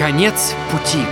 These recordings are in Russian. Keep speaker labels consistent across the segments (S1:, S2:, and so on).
S1: Конец пути.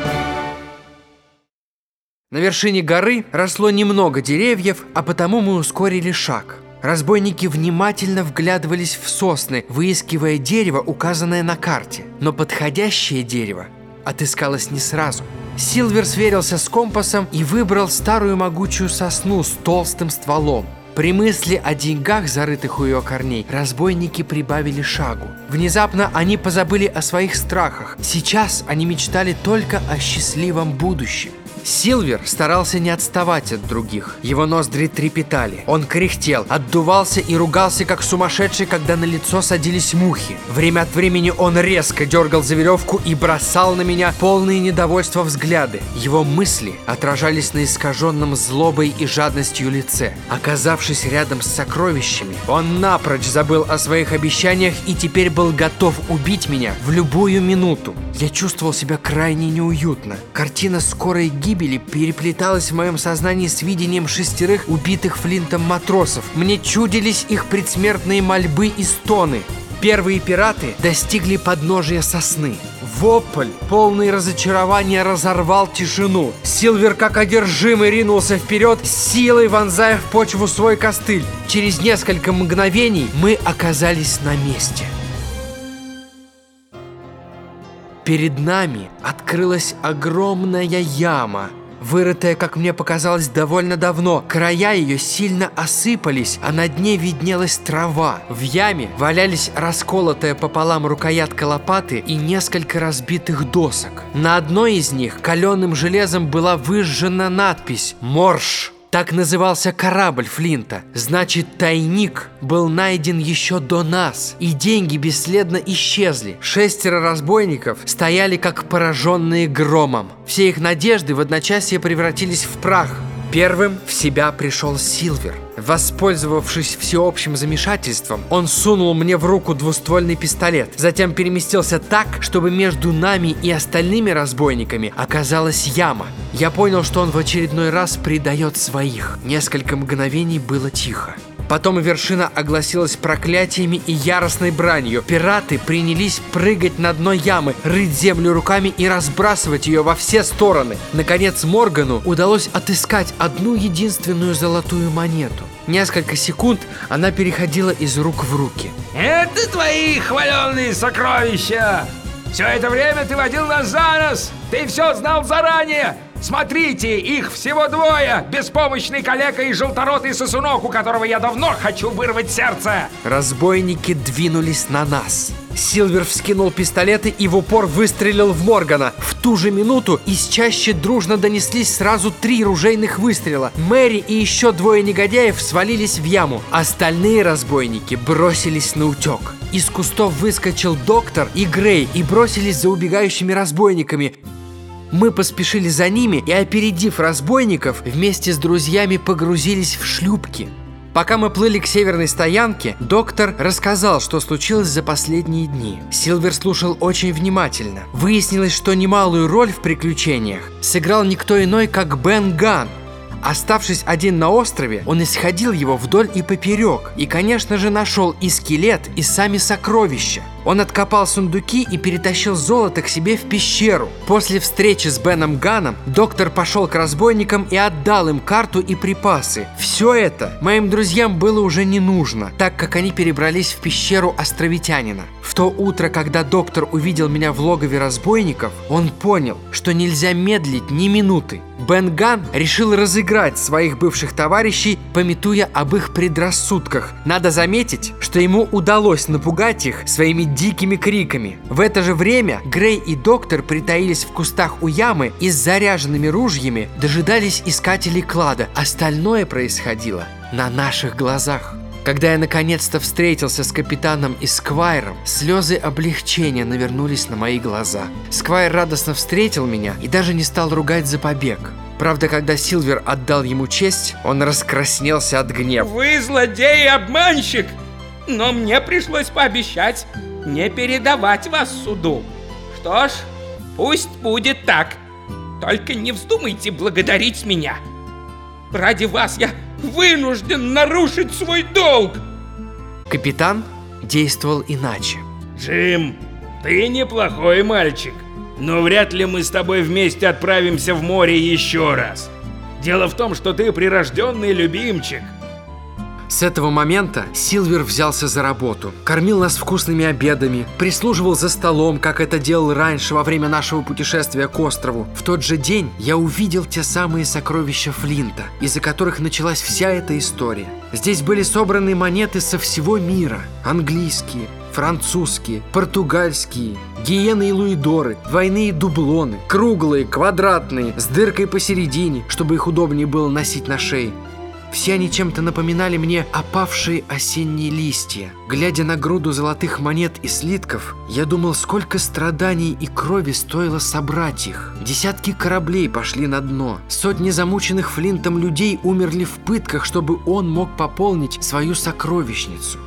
S1: На вершине горы росло немного деревьев, а потому мы ускорили шаг. Разбойники внимательно вглядывались в сосны, выискивая дерево, указанное на карте. Но подходящее дерево отыскалось не сразу. Силвер сверился с компасом и выбрал старую могучую сосну с толстым стволом. При мысли о деньгах, зарытых у ее корней, разбойники прибавили шагу. Внезапно они позабыли о своих страхах. Сейчас они мечтали только о счастливом будущем. Силвер старался не отставать от других. Его ноздри трепетали. Он кряхтел, отдувался и ругался, как сумасшедший, когда на лицо садились мухи. Время от времени он резко дергал за веревку и бросал на меня полные недовольства взгляды. Его мысли отражались на искаженном злобой и жадностью лице. Оказавшись рядом с сокровищами, он напрочь забыл о своих обещаниях и теперь был готов убить меня в любую минуту. Я чувствовал себя крайне неуютно. Картина скорой гибели переплеталась в моем сознании с видением шестерых убитых Флинтом матросов. Мне чудились их предсмертные мольбы и стоны. Первые пираты достигли подножия сосны. Вопль, полный разочарования, разорвал тишину. Силвер, как одержимый, ринулся вперед, силой вонзая в почву свой костыль. Через несколько мгновений мы оказались на месте. Перед нами открылась огромная яма, вырытая, как мне показалось, довольно давно. Края ее сильно осыпались, а на дне виднелась трава. В яме валялись расколотая пополам рукоятка лопаты и несколько разбитых досок. На одной из них каленым железом была выжжена надпись «Морж». Так назывался корабль Флинта. Значит, тайник был найден еще до нас, и деньги бесследно исчезли. Шестеро разбойников стояли как пораженные громом. Все их надежды в одночасье превратились в прах. Первым в себя пришел Силвер. Воспользовавшись всеобщим замешательством, он сунул мне в руку двуствольный пистолет, затем переместился так, чтобы между нами и остальными разбойниками оказалась яма. Я понял, что он в очередной раз предает своих. Несколько мгновений было тихо. Потом вершина огласилась проклятиями и яростной бранью. Пираты принялись прыгать на дно ямы, рыть землю руками и разбрасывать ее во все стороны. Наконец Моргану удалось отыскать одну единственную золотую монету. Несколько секунд она переходила из рук в руки.
S2: Это твои хваленные сокровища! Все это время ты водил нас за нос! Ты все знал заранее! Смотрите, их всего двое! Беспомощный калека и желторотый сосунок, у которого я давно хочу вырвать сердце!
S1: Разбойники двинулись на нас. Силвер вскинул пистолеты и в упор выстрелил в Моргана. В ту же минуту из чаще дружно донеслись сразу три ружейных выстрела. Мэри и еще двое негодяев свалились в яму. Остальные разбойники бросились на утек. Из кустов выскочил доктор и Грей и бросились за убегающими разбойниками. Мы поспешили за ними и, опередив разбойников, вместе с друзьями погрузились в шлюпки. Пока мы плыли к северной стоянке, доктор рассказал, что случилось за последние дни. Силвер слушал очень внимательно. Выяснилось, что немалую роль в приключениях сыграл никто иной, как Бен Ган, Оставшись один на острове, он исходил его вдоль и поперек, и, конечно же, нашел и скелет, и сами сокровища. Он откопал сундуки и перетащил золото к себе в пещеру. После встречи с Беном Ганом доктор пошел к разбойникам и отдал им карту и припасы. Все это моим друзьям было уже не нужно, так как они перебрались в пещеру островитянина. В то утро, когда доктор увидел меня в логове разбойников, он понял, что нельзя медлить ни минуты. Бен Ган решил разыграть своих бывших товарищей, пометуя об их предрассудках. Надо заметить, что ему удалось напугать их своими дикими криками. В это же время Грей и доктор притаились в кустах у ямы и с заряженными ружьями дожидались искателей клада. Остальное происходило на наших глазах. Когда я наконец-то встретился с капитаном и Сквайром, слезы облегчения навернулись на мои глаза. Сквайр радостно встретил меня и даже не стал ругать за побег. Правда, когда Силвер отдал ему честь, он раскраснелся от гнева.
S3: Вы злодей и обманщик! Но мне пришлось пообещать не передавать вас суду. Что ж, пусть будет так. Только не вздумайте благодарить меня. Ради вас я вынужден нарушить свой долг.
S1: Капитан действовал иначе.
S2: Джим, ты неплохой мальчик. Но вряд ли мы с тобой вместе отправимся в море еще раз. Дело в том, что ты прирожденный любимчик.
S1: С этого момента Силвер взялся за работу. Кормил нас вкусными обедами, прислуживал за столом, как это делал раньше во время нашего путешествия к острову. В тот же день я увидел те самые сокровища Флинта, из-за которых началась вся эта история. Здесь были собраны монеты со всего мира. Английские, французские, португальские, гиены и луидоры, двойные дублоны, круглые, квадратные, с дыркой посередине, чтобы их удобнее было носить на шее. Все они чем-то напоминали мне опавшие осенние листья. Глядя на груду золотых монет и слитков, я думал, сколько страданий и крови стоило собрать их. Десятки кораблей пошли на дно. Сотни замученных Флинтом людей умерли в пытках, чтобы он мог пополнить свою сокровищницу.